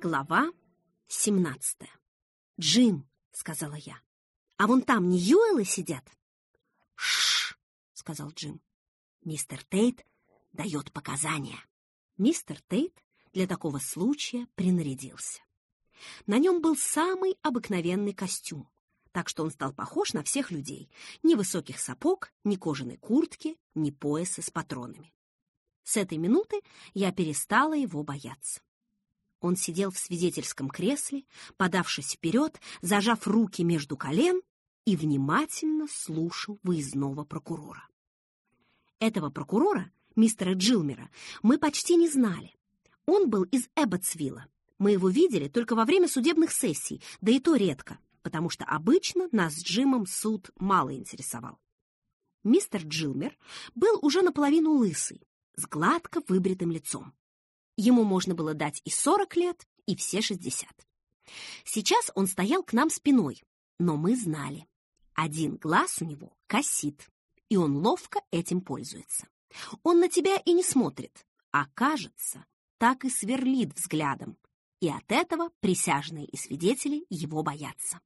Глава 17 «Джим», — сказала я, — «а вон там не Юэлы сидят?» «Шш», — сказал Джим. «Мистер Тейт дает показания». Мистер Тейт для такого случая принарядился. На нем был самый обыкновенный костюм, так что он стал похож на всех людей. Ни высоких сапог, ни кожаной куртки, ни пояса с патронами. С этой минуты я перестала его бояться. Он сидел в свидетельском кресле, подавшись вперед, зажав руки между колен и внимательно слушал выездного прокурора. Этого прокурора, мистера Джилмера, мы почти не знали. Он был из Эбботсвилла. Мы его видели только во время судебных сессий, да и то редко, потому что обычно нас с Джимом суд мало интересовал. Мистер Джилмер был уже наполовину лысый, с гладко выбритым лицом. Ему можно было дать и 40 лет, и все 60. Сейчас он стоял к нам спиной, но мы знали. Один глаз у него косит, и он ловко этим пользуется. Он на тебя и не смотрит, а, кажется, так и сверлит взглядом, и от этого присяжные и свидетели его боятся.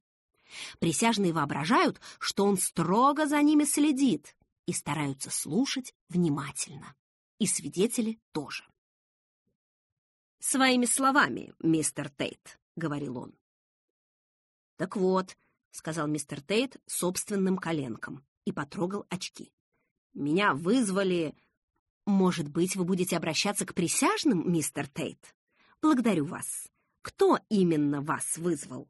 Присяжные воображают, что он строго за ними следит и стараются слушать внимательно. И свидетели тоже. «Своими словами, мистер Тейт», — говорил он. «Так вот», — сказал мистер Тейт собственным коленком и потрогал очки. «Меня вызвали...» «Может быть, вы будете обращаться к присяжным, мистер Тейт? Благодарю вас. Кто именно вас вызвал?»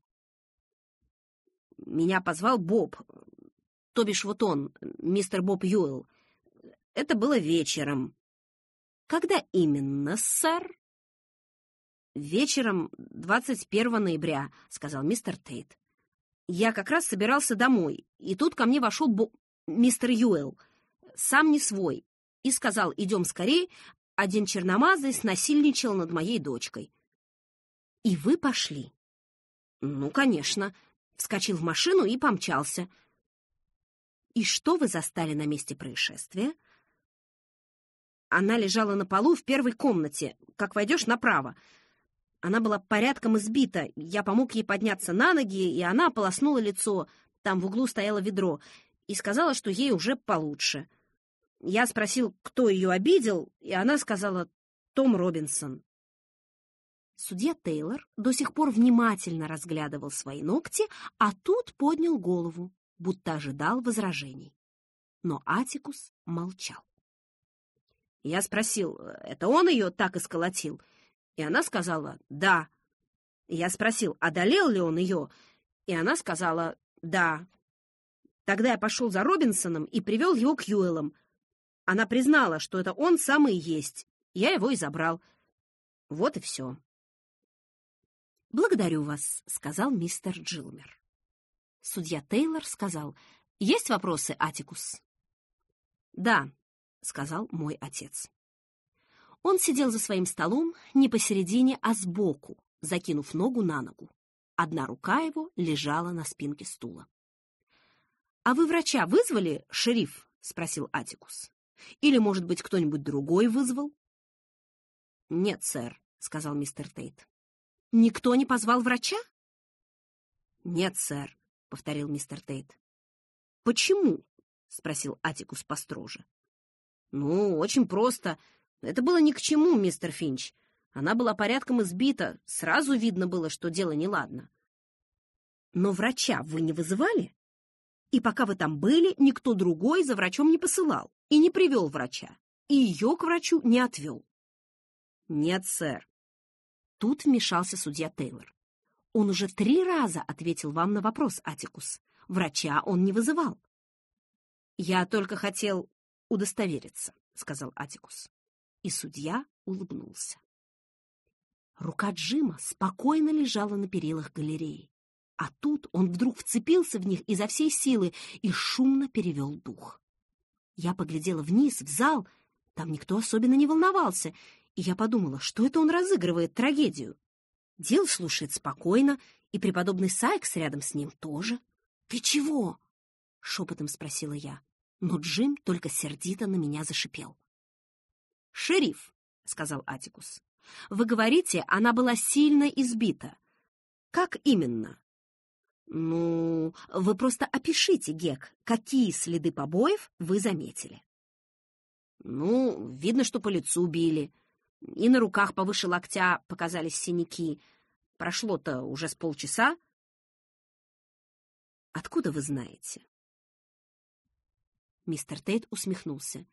«Меня позвал Боб, то бишь вот он, мистер Боб Юэлл. Это было вечером». «Когда именно, сэр?» «Вечером 21 ноября», — сказал мистер Тейт. «Я как раз собирался домой, и тут ко мне вошел Бо... мистер Юэлл, сам не свой, и сказал, идем скорее, один черномазый снасильничал над моей дочкой». «И вы пошли?» «Ну, конечно», — вскочил в машину и помчался. «И что вы застали на месте происшествия?» Она лежала на полу в первой комнате, как войдешь направо. Она была порядком избита. Я помог ей подняться на ноги, и она полоснула лицо. Там в углу стояло ведро. И сказала, что ей уже получше. Я спросил, кто ее обидел, и она сказала «Том Робинсон». Судья Тейлор до сих пор внимательно разглядывал свои ногти, а тут поднял голову, будто ожидал возражений. Но Атикус молчал. Я спросил, это он ее так исколотил? И она сказала «да». Я спросил, одолел ли он ее, и она сказала «да». Тогда я пошел за Робинсоном и привел его к Юэлам. Она признала, что это он самый есть. Я его и забрал. Вот и все. «Благодарю вас», — сказал мистер Джилмер. Судья Тейлор сказал, «Есть вопросы, Атикус?» «Да», — сказал мой отец. Он сидел за своим столом не посередине, а сбоку, закинув ногу на ногу. Одна рука его лежала на спинке стула. «А вы врача вызвали, шериф?» — спросил Атикус. «Или, может быть, кто-нибудь другой вызвал?» «Нет, сэр», — сказал мистер Тейт. «Никто не позвал врача?» «Нет, сэр», — повторил мистер Тейт. «Почему?» — спросил Атикус построже. «Ну, очень просто. Это было ни к чему, мистер Финч. Она была порядком избита, сразу видно было, что дело неладно. Но врача вы не вызывали? И пока вы там были, никто другой за врачом не посылал и не привел врача, и ее к врачу не отвел. Нет, сэр. Тут вмешался судья Тейлор. Он уже три раза ответил вам на вопрос, Атикус. Врача он не вызывал. Я только хотел удостовериться, сказал Атикус и судья улыбнулся. Рука Джима спокойно лежала на перилах галереи, а тут он вдруг вцепился в них изо всей силы и шумно перевел дух. Я поглядела вниз, в зал, там никто особенно не волновался, и я подумала, что это он разыгрывает трагедию. Дел слушает спокойно, и преподобный Сайкс рядом с ним тоже. «Ты чего?» — шепотом спросила я, но Джим только сердито на меня зашипел. «Шериф», — сказал Атикус, Вы говорите, она была сильно избита. Как именно? Ну, вы просто опишите, Гек, какие следы побоев вы заметили. Ну, видно, что по лицу били. И на руках повыше локтя показались синяки. Прошло-то уже с полчаса. Откуда вы знаете? Мистер Тейт усмехнулся.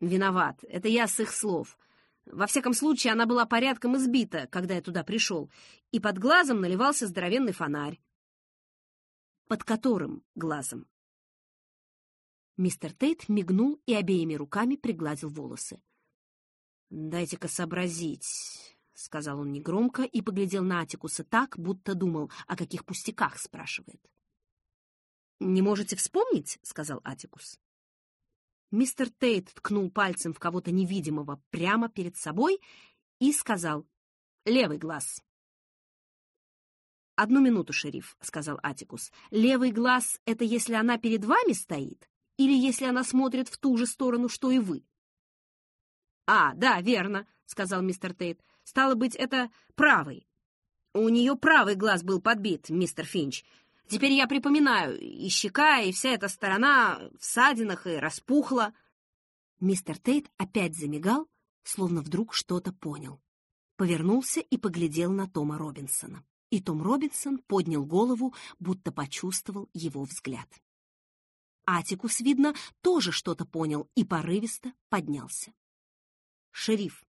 Виноват, это я с их слов. Во всяком случае, она была порядком избита, когда я туда пришел, и под глазом наливался здоровенный фонарь. Под которым глазом? Мистер Тейт мигнул и обеими руками пригладил волосы. «Дайте-ка сообразить», — сказал он негромко и поглядел на Атикуса так, будто думал, о каких пустяках спрашивает. «Не можете вспомнить?» — сказал Атикус. Мистер Тейт ткнул пальцем в кого-то невидимого прямо перед собой и сказал «Левый глаз». «Одну минуту, шериф», — сказал Атикус. «Левый глаз — это если она перед вами стоит или если она смотрит в ту же сторону, что и вы?» «А, да, верно», — сказал мистер Тейт. «Стало быть, это правый. У нее правый глаз был подбит, мистер Финч. Теперь я припоминаю, и щека, и вся эта сторона в садинах и распухла». Мистер Тейт опять замигал, словно вдруг что-то понял. Повернулся и поглядел на Тома Робинсона. И Том Робинсон поднял голову, будто почувствовал его взгляд. Атикус, видно, тоже что-то понял и порывисто поднялся. «Шериф,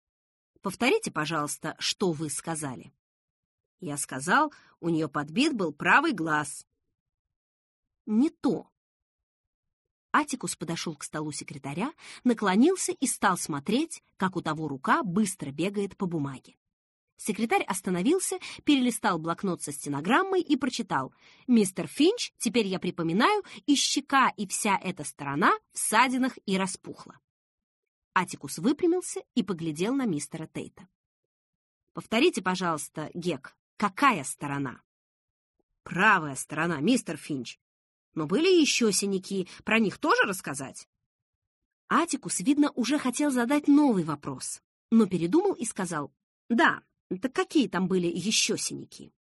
повторите, пожалуйста, что вы сказали». Я сказал, у нее подбит был правый глаз. Не то. Атикус подошел к столу секретаря, наклонился и стал смотреть, как у того рука быстро бегает по бумаге. Секретарь остановился, перелистал блокнот со стенограммой и прочитал. «Мистер Финч, теперь я припоминаю, и щека, и вся эта сторона в ссадинах и распухла». Атикус выпрямился и поглядел на мистера Тейта. «Повторите, пожалуйста, Гек, какая сторона?» «Правая сторона, мистер Финч. Но были еще синяки, про них тоже рассказать?» Атикус, видно, уже хотел задать новый вопрос, но передумал и сказал «Да, так какие там были еще синяки?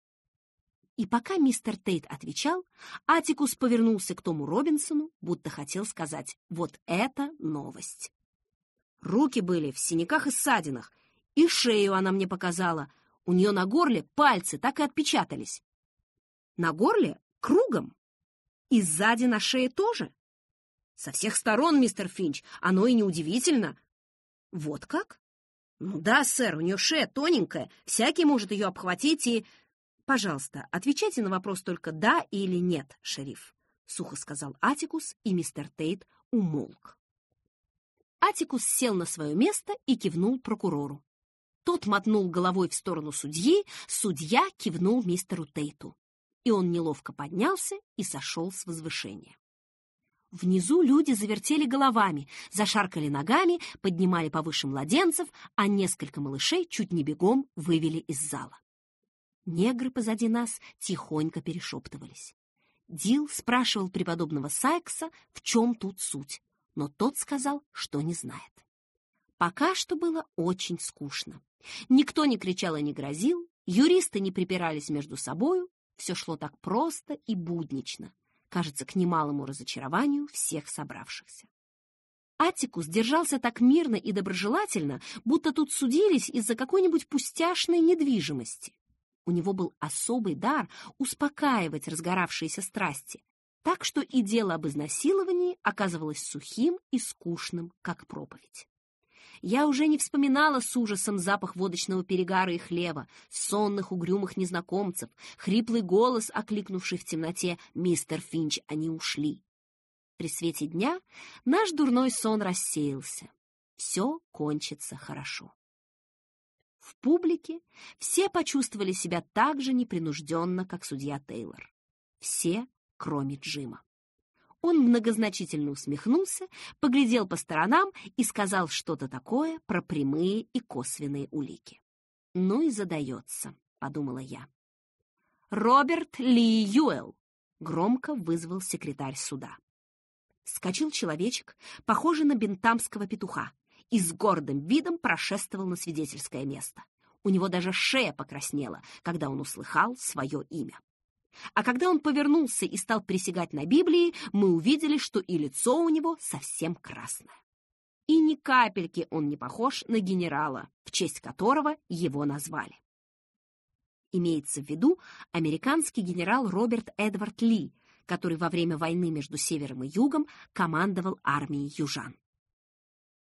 И пока мистер Тейт отвечал, Атикус повернулся к Тому Робинсону, будто хотел сказать «вот это новость». Руки были в синяках и ссадинах, и шею она мне показала. У нее на горле пальцы так и отпечатались. На горле кругом. И сзади на шее тоже. Со всех сторон, мистер Финч, оно и неудивительно. Вот как? «Ну да, сэр, у нее шея тоненькая, всякий может ее обхватить и...» «Пожалуйста, отвечайте на вопрос только «да» или «нет», шериф», — сухо сказал Атикус, и мистер Тейт умолк. Атикус сел на свое место и кивнул прокурору. Тот мотнул головой в сторону судьи, судья кивнул мистеру Тейту. И он неловко поднялся и сошел с возвышения. Внизу люди завертели головами, зашаркали ногами, поднимали повыше младенцев, а несколько малышей чуть не бегом вывели из зала. Негры позади нас тихонько перешептывались. Дил спрашивал преподобного Сайкса, в чем тут суть, но тот сказал, что не знает. Пока что было очень скучно. Никто не кричал и не грозил, юристы не припирались между собою, все шло так просто и буднично — кажется, к немалому разочарованию всех собравшихся. Атикус держался так мирно и доброжелательно, будто тут судились из-за какой-нибудь пустяшной недвижимости. У него был особый дар успокаивать разгоравшиеся страсти, так что и дело об изнасиловании оказывалось сухим и скучным, как проповедь. Я уже не вспоминала с ужасом запах водочного перегара и хлева, сонных угрюмых незнакомцев, хриплый голос, окликнувший в темноте «Мистер Финч, они ушли». При свете дня наш дурной сон рассеялся. Все кончится хорошо. В публике все почувствовали себя так же непринужденно, как судья Тейлор. Все, кроме Джима. Он многозначительно усмехнулся, поглядел по сторонам и сказал что-то такое про прямые и косвенные улики. «Ну и задается», — подумала я. «Роберт Ли Юэлл!» — громко вызвал секретарь суда. Скочил человечек, похожий на бентамского петуха, и с гордым видом прошествовал на свидетельское место. У него даже шея покраснела, когда он услыхал свое имя. А когда он повернулся и стал присягать на Библии, мы увидели, что и лицо у него совсем красное. И ни капельки он не похож на генерала, в честь которого его назвали. Имеется в виду американский генерал Роберт Эдвард Ли, который во время войны между Севером и Югом командовал армией южан.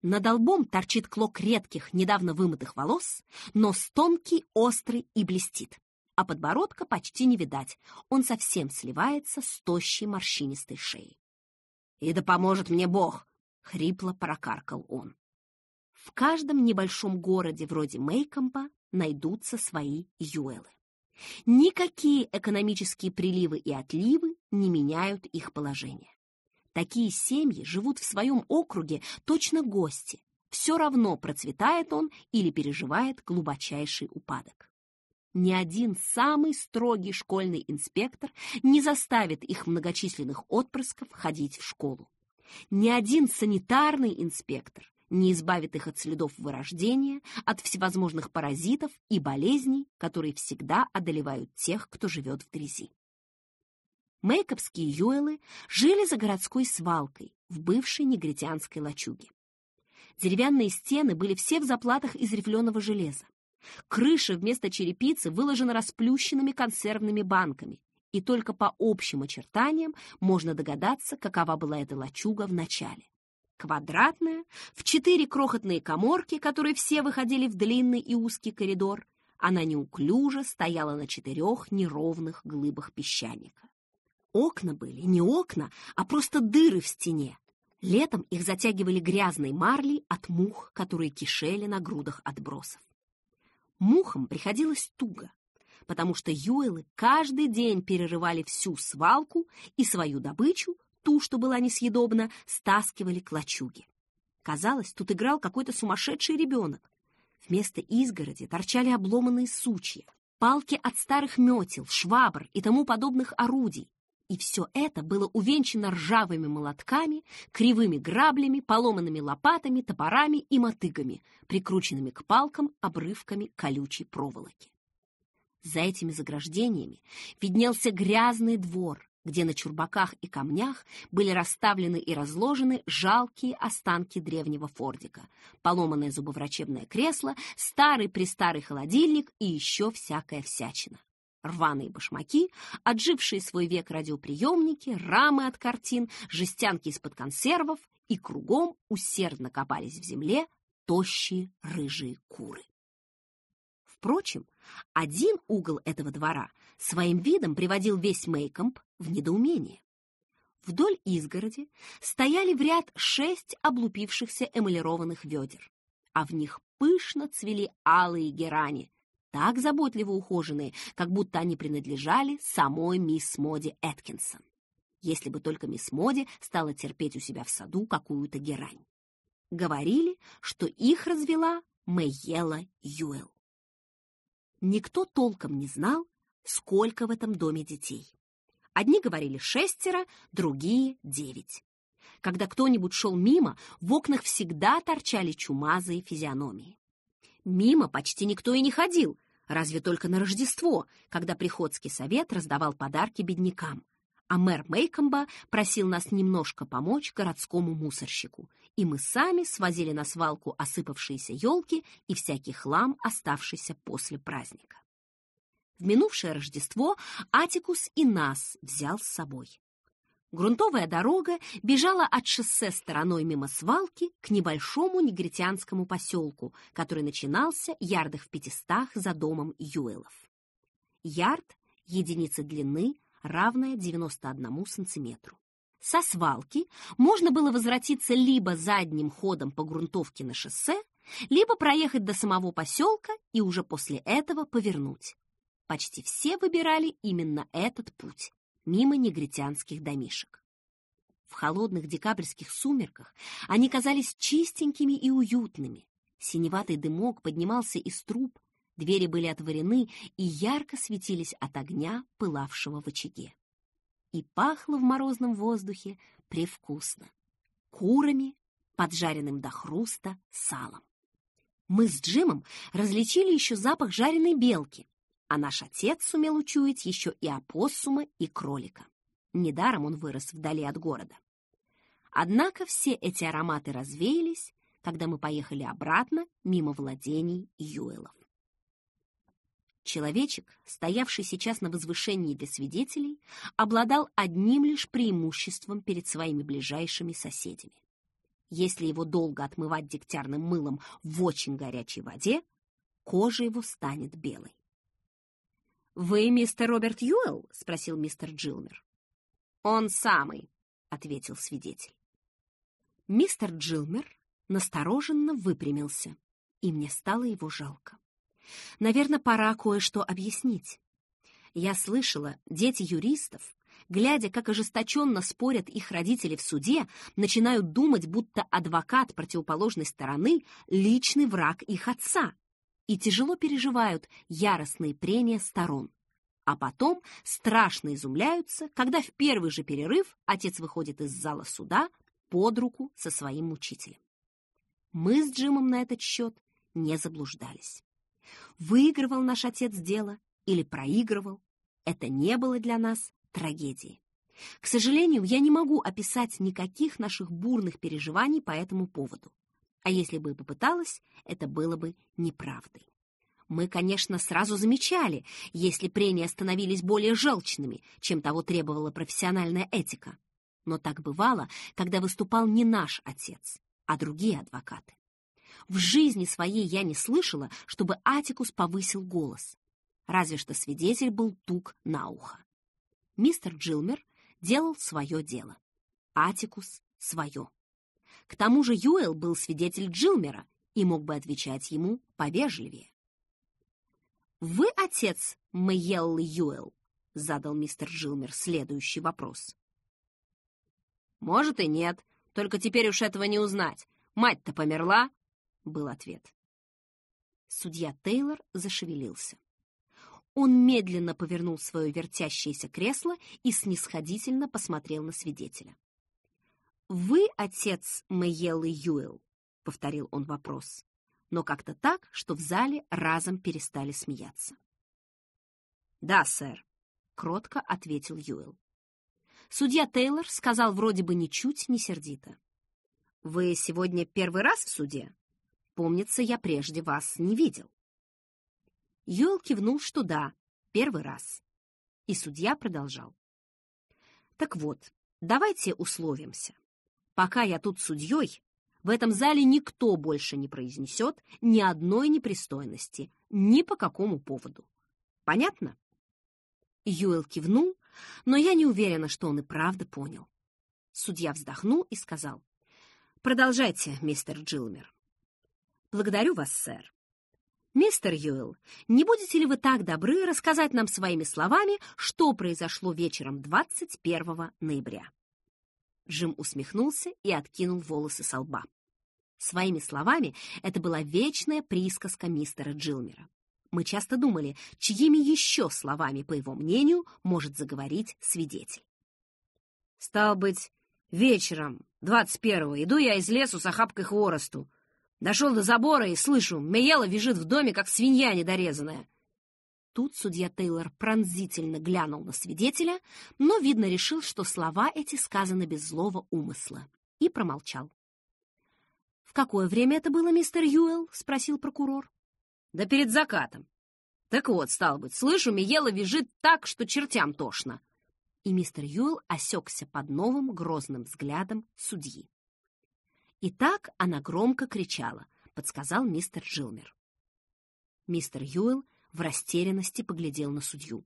Над лбом торчит клок редких, недавно вымытых волос, нос тонкий, острый и блестит. А подбородка почти не видать, он совсем сливается с тощей морщинистой шеей. «И да поможет мне Бог!» — хрипло прокаркал он. В каждом небольшом городе вроде Мейкомпа найдутся свои юэлы. Никакие экономические приливы и отливы не меняют их положение. Такие семьи живут в своем округе точно гости. Все равно процветает он или переживает глубочайший упадок. Ни один самый строгий школьный инспектор не заставит их многочисленных отпрысков ходить в школу. Ни один санитарный инспектор не избавит их от следов вырождения, от всевозможных паразитов и болезней, которые всегда одолевают тех, кто живет в грязи. Мейкопские юэлы жили за городской свалкой в бывшей негритянской лачуге. Деревянные стены были все в заплатах из рифленого железа. Крыша вместо черепицы выложена расплющенными консервными банками, и только по общим очертаниям можно догадаться, какова была эта лачуга в начале. Квадратная, в четыре крохотные коморки, которые все выходили в длинный и узкий коридор, она неуклюже стояла на четырех неровных глыбах песчаника. Окна были не окна, а просто дыры в стене. Летом их затягивали грязной марлей от мух, которые кишели на грудах отбросов. Мухам приходилось туго, потому что юэлы каждый день перерывали всю свалку и свою добычу, ту, что была несъедобна, стаскивали к лачуге. Казалось, тут играл какой-то сумасшедший ребенок. Вместо изгороди торчали обломанные сучья, палки от старых метел, швабр и тому подобных орудий, и все это было увенчано ржавыми молотками, кривыми граблями, поломанными лопатами, топорами и мотыгами, прикрученными к палкам обрывками колючей проволоки. За этими заграждениями виднелся грязный двор, где на чурбаках и камнях были расставлены и разложены жалкие останки древнего фордика, поломанное зубоврачебное кресло, старый-престарый холодильник и еще всякая всячина рваные башмаки, отжившие свой век радиоприемники, рамы от картин, жестянки из-под консервов, и кругом усердно копались в земле тощие рыжие куры. Впрочем, один угол этого двора своим видом приводил весь Мейкомп в недоумение. Вдоль изгороди стояли в ряд шесть облупившихся эмалированных ведер, а в них пышно цвели алые герани, так заботливо ухоженные, как будто они принадлежали самой мисс Моди Эткинсон. Если бы только мисс Моди стала терпеть у себя в саду какую-то герань. Говорили, что их развела Мэйела Юэл. Никто толком не знал, сколько в этом доме детей. Одни говорили шестеро, другие — девять. Когда кто-нибудь шел мимо, в окнах всегда торчали чумазые физиономии. Мимо почти никто и не ходил, Разве только на Рождество, когда Приходский совет раздавал подарки беднякам, а мэр Мейкомба просил нас немножко помочь городскому мусорщику, и мы сами свозили на свалку осыпавшиеся елки и всякий хлам, оставшийся после праздника. В минувшее Рождество Атикус и нас взял с собой. Грунтовая дорога бежала от шоссе стороной мимо свалки к небольшому негритянскому поселку, который начинался ярдах в пятистах за домом Юэлов. Ярд — единица длины, равная 91 сантиметру. Со свалки можно было возвратиться либо задним ходом по грунтовке на шоссе, либо проехать до самого поселка и уже после этого повернуть. Почти все выбирали именно этот путь мимо негритянских домишек. В холодных декабрьских сумерках они казались чистенькими и уютными. Синеватый дымок поднимался из труб, двери были отворены и ярко светились от огня, пылавшего в очаге. И пахло в морозном воздухе привкусно. Курами, поджаренным до хруста салом. Мы с Джимом различили еще запах жареной белки, а наш отец сумел учуять еще и опоссума, и кролика. Недаром он вырос вдали от города. Однако все эти ароматы развеялись, когда мы поехали обратно мимо владений Юэлов. Человечек, стоявший сейчас на возвышении для свидетелей, обладал одним лишь преимуществом перед своими ближайшими соседями. Если его долго отмывать дегтярным мылом в очень горячей воде, кожа его станет белой. «Вы мистер Роберт Юэлл?» — спросил мистер Джилмер. «Он самый», — ответил свидетель. Мистер Джилмер настороженно выпрямился, и мне стало его жалко. Наверное, пора кое-что объяснить. Я слышала, дети юристов, глядя, как ожесточенно спорят их родители в суде, начинают думать, будто адвокат противоположной стороны — личный враг их отца, и тяжело переживают яростные прения сторон. А потом страшно изумляются, когда в первый же перерыв отец выходит из зала суда под руку со своим учителем. Мы с Джимом на этот счет не заблуждались. Выигрывал наш отец дело или проигрывал, это не было для нас трагедией. К сожалению, я не могу описать никаких наших бурных переживаний по этому поводу. А если бы и попыталась, это было бы неправдой. Мы, конечно, сразу замечали, если прения становились более желчными, чем того требовала профессиональная этика. Но так бывало, когда выступал не наш отец, а другие адвокаты. В жизни своей я не слышала, чтобы Атикус повысил голос. Разве что свидетель был тук на ухо. Мистер Джилмер делал свое дело. Атикус — свое. К тому же Юэл был свидетель Джилмера и мог бы отвечать ему повежливее. «Вы отец Мэйеллы Юэл?» — задал мистер Джилмер следующий вопрос. «Может и нет, только теперь уж этого не узнать. Мать-то померла?» — был ответ. Судья Тейлор зашевелился. Он медленно повернул свое вертящееся кресло и снисходительно посмотрел на свидетеля. «Вы отец Мэйеллы Юэл?» — повторил он вопрос, но как-то так, что в зале разом перестали смеяться. «Да, сэр», — кротко ответил Юэл. Судья Тейлор сказал вроде бы ничуть не сердито. «Вы сегодня первый раз в суде? Помнится, я прежде вас не видел». Юэл кивнул, что да, первый раз. И судья продолжал. «Так вот, давайте условимся. Пока я тут судьей, в этом зале никто больше не произнесет ни одной непристойности, ни по какому поводу. Понятно?» Юэл кивнул, но я не уверена, что он и правда понял. Судья вздохнул и сказал. «Продолжайте, мистер Джилмер». «Благодарю вас, сэр. Мистер Юэл, не будете ли вы так добры рассказать нам своими словами, что произошло вечером 21 ноября?» Джим усмехнулся и откинул волосы со лба. Своими словами это была вечная присказка мистера Джилмера. Мы часто думали, чьими еще словами, по его мнению, может заговорить свидетель. «Стал быть, вечером, 21-го, иду я из лесу с охапкой хворосту. Дошел до забора и слышу, Меела вяжет в доме, как свинья недорезанная». Тут судья Тейлор пронзительно глянул на свидетеля, но, видно, решил, что слова эти сказаны без злого умысла, и промолчал. «В какое время это было, мистер Юэлл?» — спросил прокурор. Да перед закатом. Так вот, стал быть, слышу, Миела визжит так, что чертям тошно. И мистер Юэл осекся под новым грозным взглядом судьи. И так она громко кричала, подсказал мистер Джилмер. Мистер Юэл в растерянности поглядел на судью.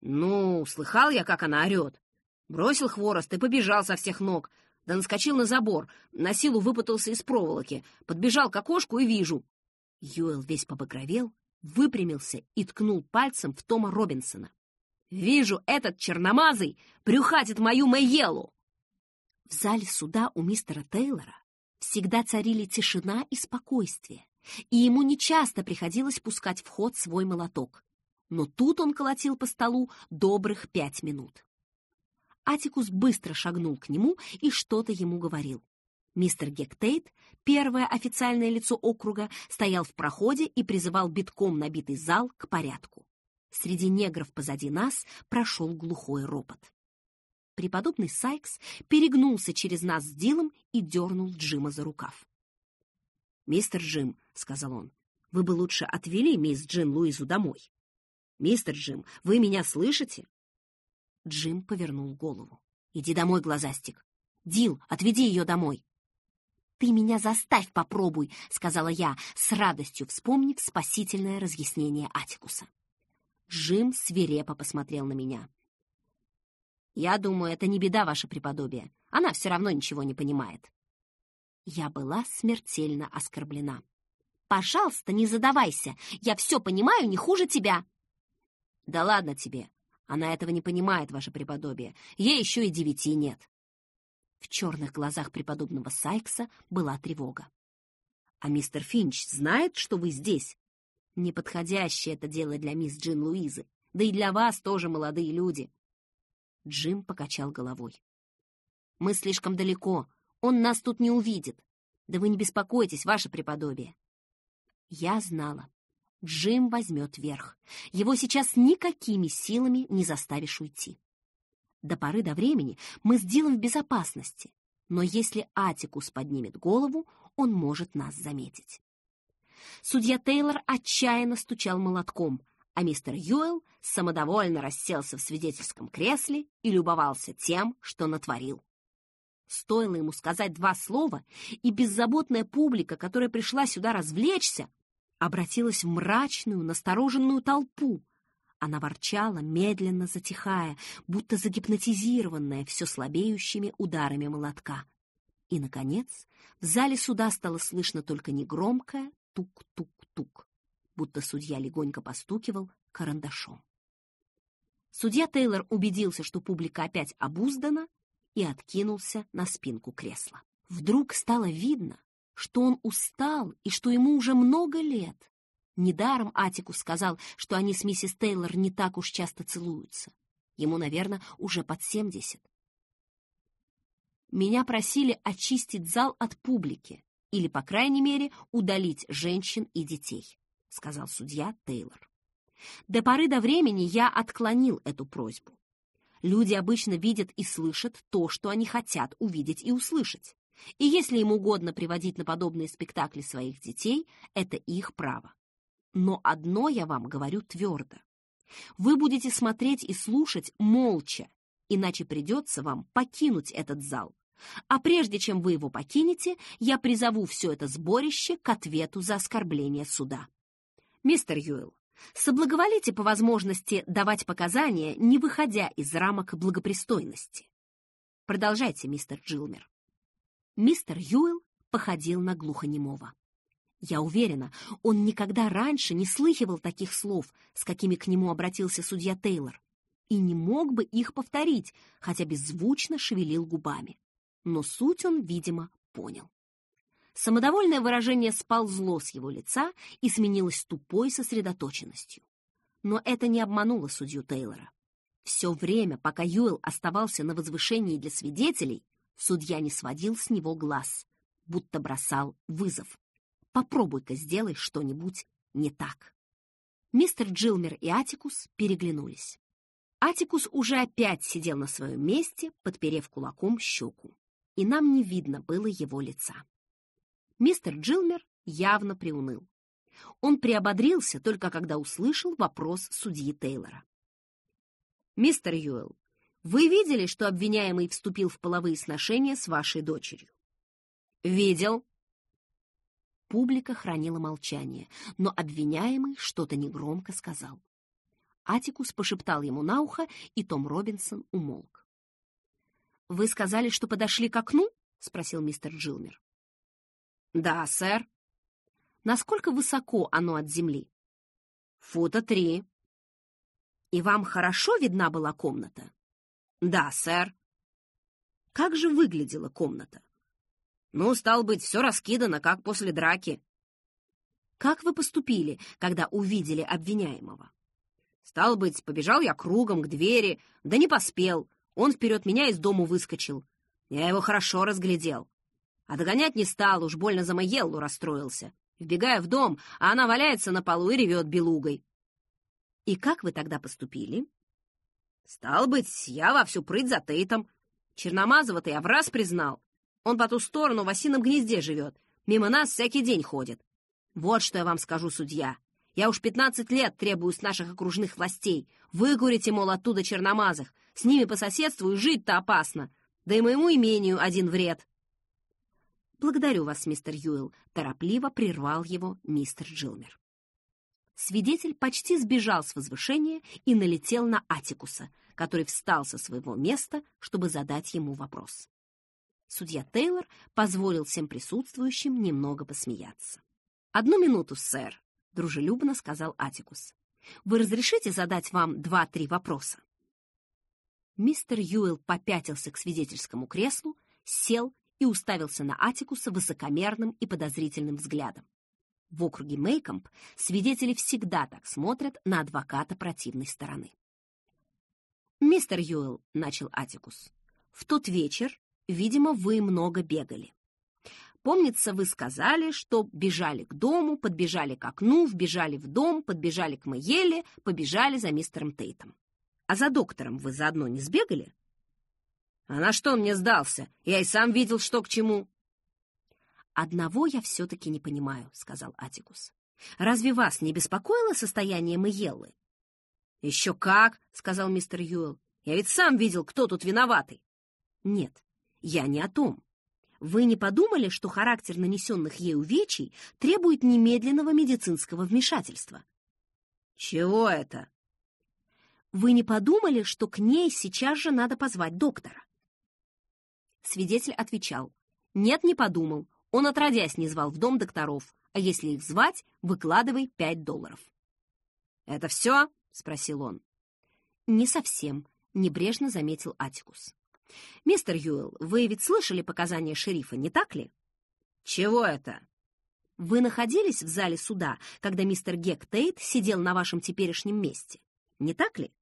«Ну, слыхал я, как она орет. Бросил хворост и побежал со всех ног, да наскочил на забор, на силу выпутался из проволоки, подбежал к окошку и вижу, Юэл весь побагровел, выпрямился и ткнул пальцем в Тома Робинсона. «Вижу, этот черномазый брюхатит мою Мэйелу!» В зале суда у мистера Тейлора всегда царили тишина и спокойствие, и ему нечасто приходилось пускать в ход свой молоток. Но тут он колотил по столу добрых пять минут. Атикус быстро шагнул к нему и что-то ему говорил. Мистер Гектейт, первое официальное лицо округа, стоял в проходе и призывал битком набитый зал к порядку. Среди негров позади нас прошел глухой ропот. Преподобный Сайкс перегнулся через нас с Дилом и дернул Джима за рукав. «Мистер Джим», — сказал он, — «вы бы лучше отвели мисс Джин Луизу домой. Мистер Джим, вы меня слышите?» Джим повернул голову. «Иди домой, глазастик. Дил, отведи ее домой». «Ты меня заставь, попробуй», — сказала я, с радостью вспомнив спасительное разъяснение Атикуса. Джим свирепо посмотрел на меня. Я думаю, это не беда, ваше преподобие. Она все равно ничего не понимает. Я была смертельно оскорблена. «Пожалуйста, не задавайся. Я все понимаю не хуже тебя». «Да ладно тебе. Она этого не понимает, ваше преподобие. Ей еще и девяти нет». В черных глазах преподобного Сайкса была тревога. «А мистер Финч знает, что вы здесь?» «Неподходящее это дело для мисс Джин Луизы. Да и для вас тоже, молодые люди. Джим покачал головой. «Мы слишком далеко. Он нас тут не увидит. Да вы не беспокойтесь, ваше преподобие». Я знала. Джим возьмет верх. Его сейчас никакими силами не заставишь уйти. До поры до времени мы с Дилом в безопасности, но если Атикус поднимет голову, он может нас заметить. Судья Тейлор отчаянно стучал молотком, а мистер Юэлл самодовольно расселся в свидетельском кресле и любовался тем, что натворил. Стоило ему сказать два слова, и беззаботная публика, которая пришла сюда развлечься, обратилась в мрачную, настороженную толпу. Она ворчала, медленно затихая, будто загипнотизированная все слабеющими ударами молотка. И, наконец, в зале суда стало слышно только негромкое тук-тук-тук будто судья легонько постукивал карандашом. Судья Тейлор убедился, что публика опять обуздана, и откинулся на спинку кресла. Вдруг стало видно, что он устал и что ему уже много лет. Недаром Атикус сказал, что они с миссис Тейлор не так уж часто целуются. Ему, наверное, уже под семьдесят. Меня просили очистить зал от публики или, по крайней мере, удалить женщин и детей. — сказал судья Тейлор. До поры до времени я отклонил эту просьбу. Люди обычно видят и слышат то, что они хотят увидеть и услышать. И если им угодно приводить на подобные спектакли своих детей, это их право. Но одно я вам говорю твердо. Вы будете смотреть и слушать молча, иначе придется вам покинуть этот зал. А прежде чем вы его покинете, я призову все это сборище к ответу за оскорбление суда. «Мистер Юэлл, соблаговолите по возможности давать показания, не выходя из рамок благопристойности». «Продолжайте, мистер Джилмер». Мистер Юэлл походил на глухонемого. Я уверена, он никогда раньше не слыхивал таких слов, с какими к нему обратился судья Тейлор, и не мог бы их повторить, хотя беззвучно шевелил губами. Но суть он, видимо, понял. Самодовольное выражение сползло с его лица и сменилось тупой сосредоточенностью. Но это не обмануло судью Тейлора. Все время, пока Юэл оставался на возвышении для свидетелей, судья не сводил с него глаз, будто бросал вызов. Попробуй-ка сделай что-нибудь не так. Мистер Джилмер и Атикус переглянулись. Атикус уже опять сидел на своем месте, подперев кулаком щеку, и нам не видно было его лица. Мистер Джилмер явно приуныл. Он приободрился только когда услышал вопрос судьи Тейлора. «Мистер Юэлл, вы видели, что обвиняемый вступил в половые сношения с вашей дочерью?» «Видел». Публика хранила молчание, но обвиняемый что-то негромко сказал. Атикус пошептал ему на ухо, и Том Робинсон умолк. «Вы сказали, что подошли к окну?» — спросил мистер Джилмер. «Да, сэр». «Насколько высоко оно от земли?» «Фута три». «И вам хорошо видна была комната?» «Да, сэр». «Как же выглядела комната?» «Ну, стал быть, все раскидано, как после драки». «Как вы поступили, когда увидели обвиняемого?» «Стал быть, побежал я кругом к двери, да не поспел. Он вперед меня из дому выскочил. Я его хорошо разглядел. А догонять не стал, уж больно за Майеллу расстроился. Вбегая в дом, а она валяется на полу и ревет белугой. И как вы тогда поступили? Стал быть, я во всю прыть за Тейтом. Черномазова-то я в раз признал. Он по ту сторону в осином гнезде живет. Мимо нас всякий день ходит. Вот что я вам скажу, судья. Я уж пятнадцать лет требую с наших окружных властей. Выкурите, мол, оттуда черномазых. С ними по соседству и жить-то опасно. Да и моему имению один вред. «Благодарю вас, мистер Юэлл», — торопливо прервал его мистер Джилмер. Свидетель почти сбежал с возвышения и налетел на Атикуса, который встал со своего места, чтобы задать ему вопрос. Судья Тейлор позволил всем присутствующим немного посмеяться. «Одну минуту, сэр», — дружелюбно сказал Атикус. «Вы разрешите задать вам два-три вопроса?» Мистер Юэлл попятился к свидетельскому креслу, сел и уставился на Атикуса высокомерным и подозрительным взглядом. В округе Мейкомп свидетели всегда так смотрят на адвоката противной стороны. «Мистер Юэлл», — начал Атикус, — «в тот вечер, видимо, вы много бегали. Помнится, вы сказали, что бежали к дому, подбежали к окну, вбежали в дом, подбежали к Мэйеле, побежали за мистером Тейтом. А за доктором вы заодно не сбегали?» А на что он мне сдался? Я и сам видел, что к чему. «Одного я все-таки не понимаю», — сказал Атикус. «Разве вас не беспокоило состояние Мэйеллы?» «Еще как», — сказал мистер Юэлл. «Я ведь сам видел, кто тут виноватый». «Нет, я не о том. Вы не подумали, что характер нанесенных ей увечий требует немедленного медицинского вмешательства?» «Чего это?» «Вы не подумали, что к ней сейчас же надо позвать доктора?» Свидетель отвечал. «Нет, не подумал. Он отродясь не звал в дом докторов, а если их звать, выкладывай пять долларов». «Это все?» — спросил он. «Не совсем», — небрежно заметил Атикус. «Мистер Юэлл, вы ведь слышали показания шерифа, не так ли?» «Чего это?» «Вы находились в зале суда, когда мистер Гек Тейт сидел на вашем теперешнем месте, не так ли?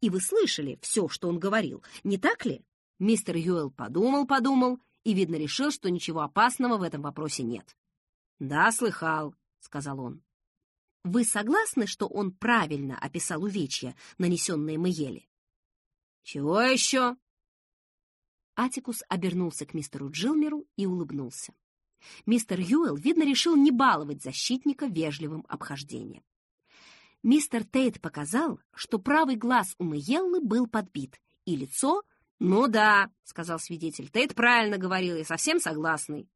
И вы слышали все, что он говорил, не так ли?» Мистер Юэлл подумал-подумал и, видно, решил, что ничего опасного в этом вопросе нет. «Да, слыхал», — сказал он. «Вы согласны, что он правильно описал увечья, нанесенные Мэйеле?» «Чего еще?» Атикус обернулся к мистеру Джилмеру и улыбнулся. Мистер Юэлл, видно, решил не баловать защитника вежливым обхождением. Мистер Тейт показал, что правый глаз у Мэйеллы был подбит, и лицо «Ну да», — сказал свидетель, — «ты это правильно говорил, я совсем согласный».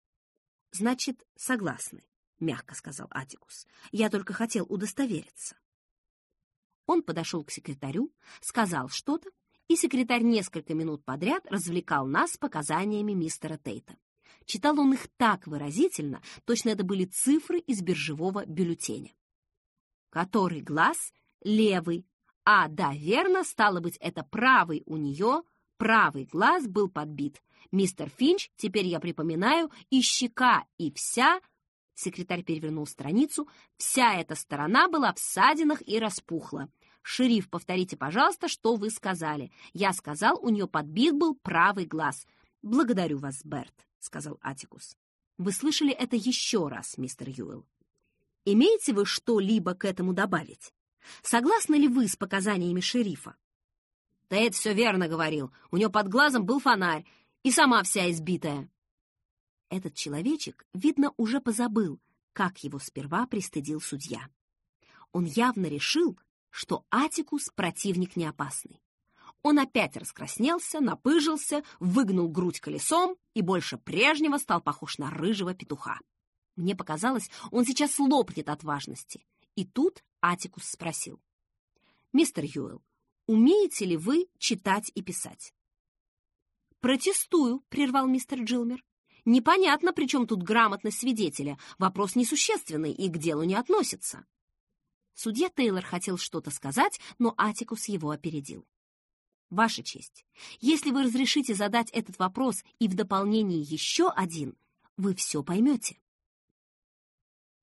«Значит, согласны», — мягко сказал Атикус. «Я только хотел удостовериться». Он подошел к секретарю, сказал что-то, и секретарь несколько минут подряд развлекал нас показаниями мистера Тейта. Читал он их так выразительно, точно это были цифры из биржевого бюллетеня. Который глаз — левый, а, да, верно, стало быть, это правый у нее — Правый глаз был подбит. Мистер Финч, теперь я припоминаю, и щека, и вся... Секретарь перевернул страницу. Вся эта сторона была в ссадинах и распухла. «Шериф, повторите, пожалуйста, что вы сказали. Я сказал, у нее подбит был правый глаз. Благодарю вас, Берт», — сказал Атикус. «Вы слышали это еще раз, мистер Юэлл. Имеете вы что-либо к этому добавить? Согласны ли вы с показаниями шерифа?» Да это все верно говорил. У нее под глазом был фонарь, и сама вся избитая. Этот человечек, видно, уже позабыл, как его сперва пристыдил судья. Он явно решил, что Атикус противник не опасный. Он опять раскраснелся, напыжился, выгнул грудь колесом и больше прежнего стал похож на рыжего петуха. Мне показалось, он сейчас лопнет от важности. И тут Атикус спросил. «Мистер Юэлл, Умеете ли вы читать и писать?» «Протестую», — прервал мистер Джилмер. «Непонятно, при чем тут грамотность свидетеля. Вопрос несущественный и к делу не относится». Судья Тейлор хотел что-то сказать, но Атикус его опередил. «Ваша честь, если вы разрешите задать этот вопрос и в дополнении еще один, вы все поймете».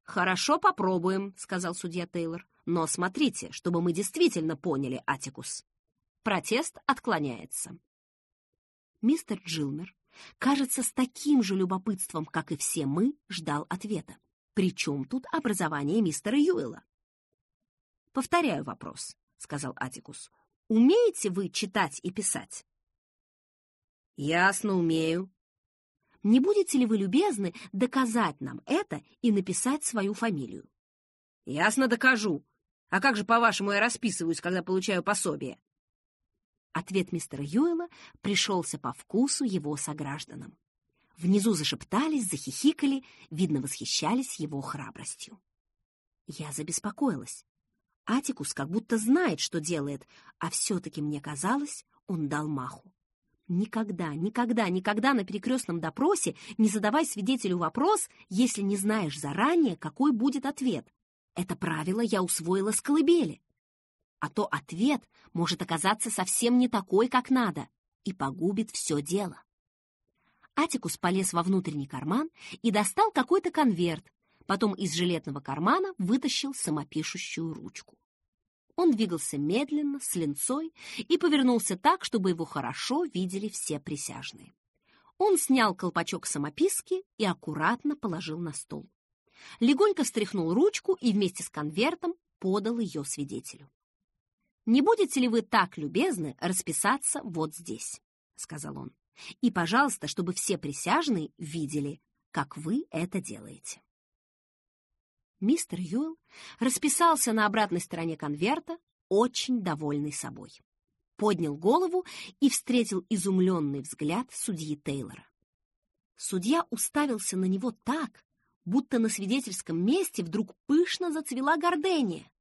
«Хорошо, попробуем», — сказал судья Тейлор. Но смотрите, чтобы мы действительно поняли, Атикус. Протест отклоняется. Мистер Джилмер кажется, с таким же любопытством, как и все мы, ждал ответа. Причем тут образование мистера Юэла? «Повторяю вопрос», — сказал Атикус. «Умеете вы читать и писать?» «Ясно, умею». «Не будете ли вы любезны доказать нам это и написать свою фамилию?» «Ясно, докажу. А как же, по-вашему, я расписываюсь, когда получаю пособие?» Ответ мистера Юэла пришелся по вкусу его согражданам. Внизу зашептались, захихикали, видно, восхищались его храбростью. Я забеспокоилась. Атикус как будто знает, что делает, а все-таки мне казалось, он дал маху. Никогда, никогда, никогда на перекрестном допросе не задавай свидетелю вопрос, если не знаешь заранее, какой будет ответ. Это правило я усвоила с колыбели а то ответ может оказаться совсем не такой, как надо, и погубит все дело. Атикус полез во внутренний карман и достал какой-то конверт, потом из жилетного кармана вытащил самопишущую ручку. Он двигался медленно, с линцой, и повернулся так, чтобы его хорошо видели все присяжные. Он снял колпачок самописки и аккуратно положил на стол. Легонько встряхнул ручку и вместе с конвертом подал ее свидетелю. «Не будете ли вы так любезны расписаться вот здесь?» — сказал он. «И, пожалуйста, чтобы все присяжные видели, как вы это делаете». Мистер Юэлл расписался на обратной стороне конверта, очень довольный собой. Поднял голову и встретил изумленный взгляд судьи Тейлора. Судья уставился на него так, будто на свидетельском месте вдруг пышно зацвела гордения.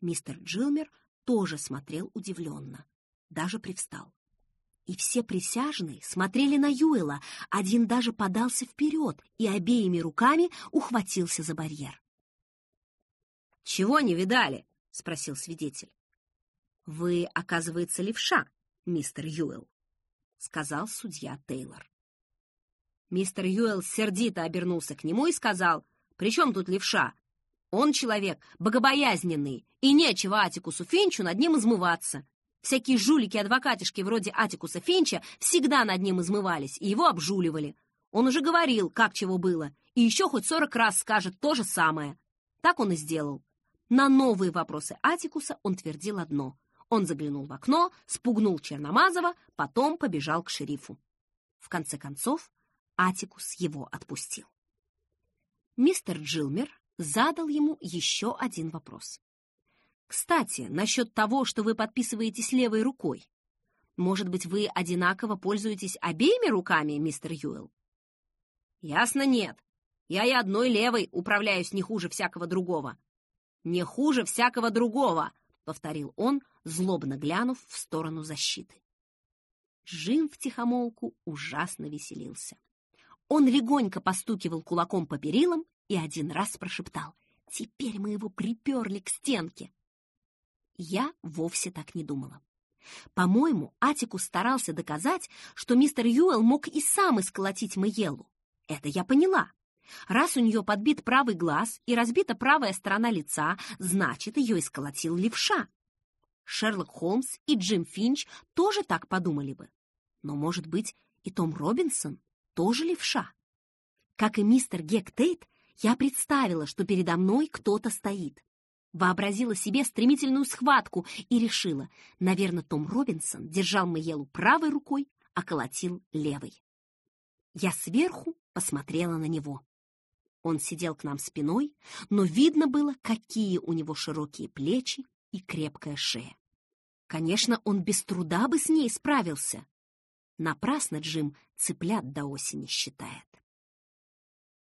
Мистер Джилмер — тоже смотрел удивленно, даже привстал. И все присяжные смотрели на Юэла, один даже подался вперед и обеими руками ухватился за барьер. «Чего не видали?» — спросил свидетель. «Вы, оказывается, левша, мистер Юэл», — сказал судья Тейлор. Мистер Юэл сердито обернулся к нему и сказал, «При чем тут левша? Он человек богобоязненный, и нечего Атикусу Финчу над ним измываться. Всякие жулики-адвокатишки вроде Атикуса Финча всегда над ним измывались и его обжуливали. Он уже говорил, как чего было, и еще хоть сорок раз скажет то же самое. Так он и сделал. На новые вопросы Атикуса он твердил одно. Он заглянул в окно, спугнул Черномазова, потом побежал к шерифу. В конце концов, Атикус его отпустил. Мистер Джилмер задал ему еще один вопрос. «Кстати, насчет того, что вы подписываетесь левой рукой. Может быть, вы одинаково пользуетесь обеими руками, мистер Юэлл?» «Ясно, нет. Я и одной левой управляюсь не хуже всякого другого». «Не хуже всякого другого», — повторил он, злобно глянув в сторону защиты. Джим втихомолку ужасно веселился. Он легонько постукивал кулаком по перилам и один раз прошептал «Теперь мы его приперли к стенке». Я вовсе так не думала. По-моему, Атикус старался доказать, что мистер Юэлл мог и сам исколотить Мэелу. Это я поняла. Раз у нее подбит правый глаз и разбита правая сторона лица, значит, ее исколотил левша. Шерлок Холмс и Джим Финч тоже так подумали бы. Но, может быть, и Том Робинсон тоже левша. Как и мистер Гек Тейт, я представила, что передо мной кто-то стоит. Вообразила себе стремительную схватку и решила, наверное, Том Робинсон держал Мэелу правой рукой, а колотил левой. Я сверху посмотрела на него. Он сидел к нам спиной, но видно было, какие у него широкие плечи и крепкая шея. Конечно, он без труда бы с ней справился. Напрасно Джим цыплят до осени считает.